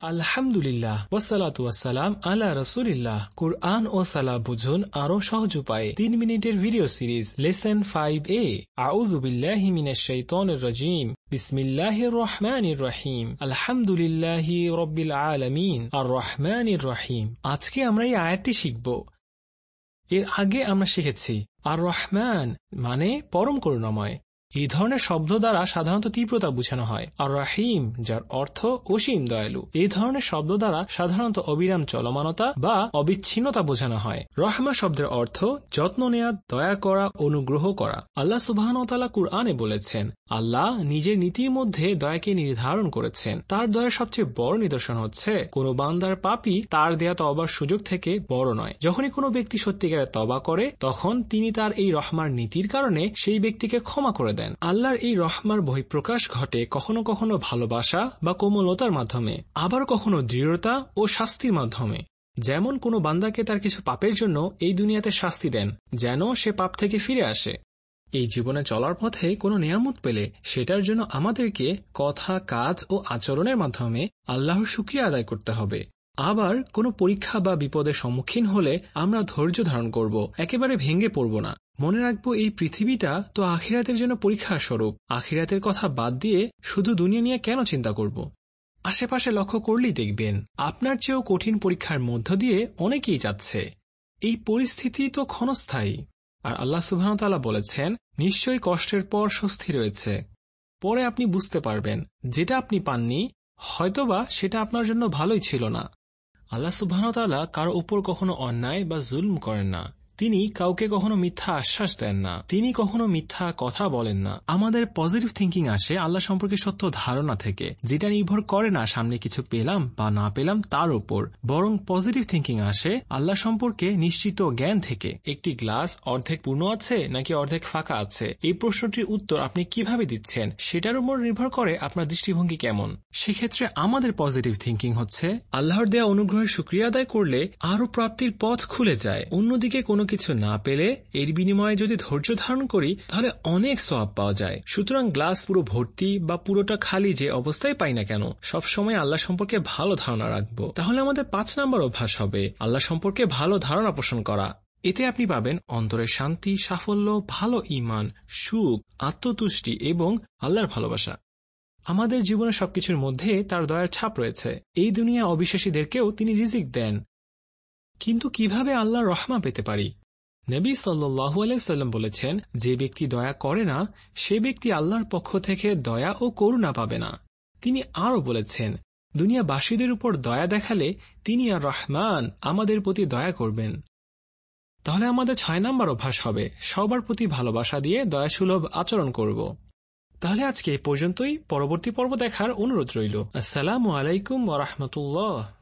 আলহামদুলিল্লাহ ওয়াসালাম আলা রসুলিল্লাহ। কুরআন ও সালা বুঝুন আরও সহজ উপায়ে। তিন মিনিটের ভিডিও সিরিজ, লেসন ফাইভ এ। আউযু বিল্লাহি মিনাশ শাইতানির রাজিম। বিসমিল্লাহির রহমানির রহিম। আলহামদুলিল্লাহি রব্বিল আলামিন। আর রহমানির রহিম। আজকে আমরা এই আয়াতটি শিখব। এর আগে আমরা শিখেছি, আর রহমান মানে পরম করুণাময়। এই ধরনের শব্দ দ্বারা সাধারণত তীব্রতা বোঝানো হয়। আর রাহিম যার অর্থ অসীম দয়ালু। এই ধরনের শব্দ দ্বারা সাধারণত অবিরাম চলমানতা বা অবিচ্ছিন্নতা বোঝানো হয়। রহমা শব্দের অর্থ যত্ন নেয়া, দয়া করা, অনুগ্রহ করা। আল্লাহ সুবাহনতালা কুরআনে বলেছেন, আল্লাহ নিজের নীতির মধ্যে দয়াকে নির্ধারণ করেছেন। তার দয়ের সবচেয়ে বড় নিদর্শন হচ্ছে, কোন বান্দার পাপি তার দেয়া তবার সুযোগ থেকে বড় নয়। যখনই কোনো ব্যক্তি সত্যিকারে তবা করে, তখন তিনি তার এই রহমার নীতির কারণে সেই ব্যক্তিকে ক্ষমা করে দেন। আল্লাহর এই রহমার বহিঃপ্রকাশ ঘটে কখনো কখনো ভালোবাসা বা কোমলতার মাধ্যমে, আবার কখনো দৃঢ়তা ও শাস্তির মাধ্যমে। যেমন কোনো বান্দাকে তার কিছু পাপের জন্য এই দুনিয়াতে শাস্তি দেন, যেন সে পাপ থেকে ফিরে আসে। এই জীবনে চলার পথে কোনো নিয়ামত পেলে সেটার জন্য আমাদেরকে কথা, কাজ ও আচরণের মাধ্যমে আল্লাহর শুক্রিয়া আদায় করতে হবে। আবার কোনো পরীক্ষা বা বিপদের সম্মুখীন হলে আমরা ধৈর্য ধারণ করব, একেবারে ভেঙে পড়ব না। মনে রাখব, এই পৃথিবীটা তো আখিরাতের জন্য পরীক্ষা স্বরূপ আখিরাতের কথা বাদ দিয়ে শুধু দুনিয়া নিয়ে কেন চিন্তা করব? আশেপাশে লক্ষ্য করলেই দেখবেন, আপনার চেয়েও কঠিন পরীক্ষার মধ্য দিয়ে অনেকেই যাচ্ছে। এই পরিস্থিতি তো ক্ষণস্থায়ী। আর আল্লাহ সুবাহতাল্লাহ বলেছেন, নিশ্চয়ই কষ্টের পর স্বস্তি রয়েছে। পরে আপনি বুঝতে পারবেন, যেটা আপনি পাননি, হয়তোবা সেটা আপনার জন্য ভালোই ছিল না। আল্লাহ সুবাহ কারও উপর কখনো অন্যায় বা জুলম করেন না। তিনি কাউকে কখনো মিথ্যা আশ্বাস দেন না। তিনি কখনো মিথ্যা কথা বলেন না। আমাদের পজিটিভ থিঙ্কিং আসে আল্লাহ সম্পর্কে সত্য ধারণা থেকে। যেটা নির্ভর করে না সামনে কিছু পেলাম বা না পেলাম তার উপর। বরং পজিটিভ থিঙ্কিং আসে আল্লাহ সম্পর্কে নিশ্চিত জ্ঞান থেকে। একটি গ্লাস অর্ধেক পূর্ণ আছে নাকি অর্ধেক ফাঁকা আছে? এই প্রশ্নটির উত্তর আপনি কীভাবে দিচ্ছেন? সেটার উপর নির্ভর করে আপনার দৃষ্টিভঙ্গি কেমন? সেক্ষেত্রে আমাদের পজিটিভ থিঙ্কিং হচ্ছে, আল্লাহর দেয়া অনুগ্রহের সুক্রিয়া আদায় করলে আরও প্রাপ্তির পথ খুলে যায়। অন্যদিকে কোনো কিছু না পেলে এর বিনিময়ে যদি ধৈর্য ধারণ করি, তাহলে অনেক সব পাওয়া যায়। সুতরাং গ্লাস পুরো ভর্তি বা পুরোটা খালি যে অবস্থায় পাই না কেন, সব সময় আল্লাহ সম্পর্কে ভালো ধারণা রাখব। তাহলে আমাদের পাঁচ নাম্বার অভ্যাস হবে, আল্লাহ সম্পর্কে ভালো ধারণা পোষণ করা। এতে আপনি পাবেন অন্তরের শান্তি, সাফল্য, ভালো ইমান সুখ, আত্মতুষ্টি এবং আল্লাহর ভালোবাসা। আমাদের জীবনের সবকিছুর মধ্যে তার দয়ার ছাপ রয়েছে। এই দুনিয়া অবিশ্বাসীদেরকেও তিনি রিজিক দেন। কিন্তু কীভাবে আল্লাহ রহমা পেতে পারি? নবী সাল্লু আলাইসাল্লাম বলেছেন, যে ব্যক্তি দয়া করে না, সে ব্যক্তি আল্লাহর পক্ষ থেকে দয়া ও করুণা পাবে না। তিনি আরও বলেছেন, দুনিয়াবাসীদের উপর দয়া দেখালে তিনি আর রহমান আমাদের প্রতি দয়া করবেন। তাহলে আমাদের ছয় নম্বর অভ্যাস হবে, সবার প্রতি ভালোবাসা দিয়ে দয়াসুলভ আচরণ করব। তাহলে আজকে পর্যন্তই, পরবর্তী পর্ব দেখার অনুরোধ রইল। আসসালামু আলাইকুম ওরহমতুল্লাহ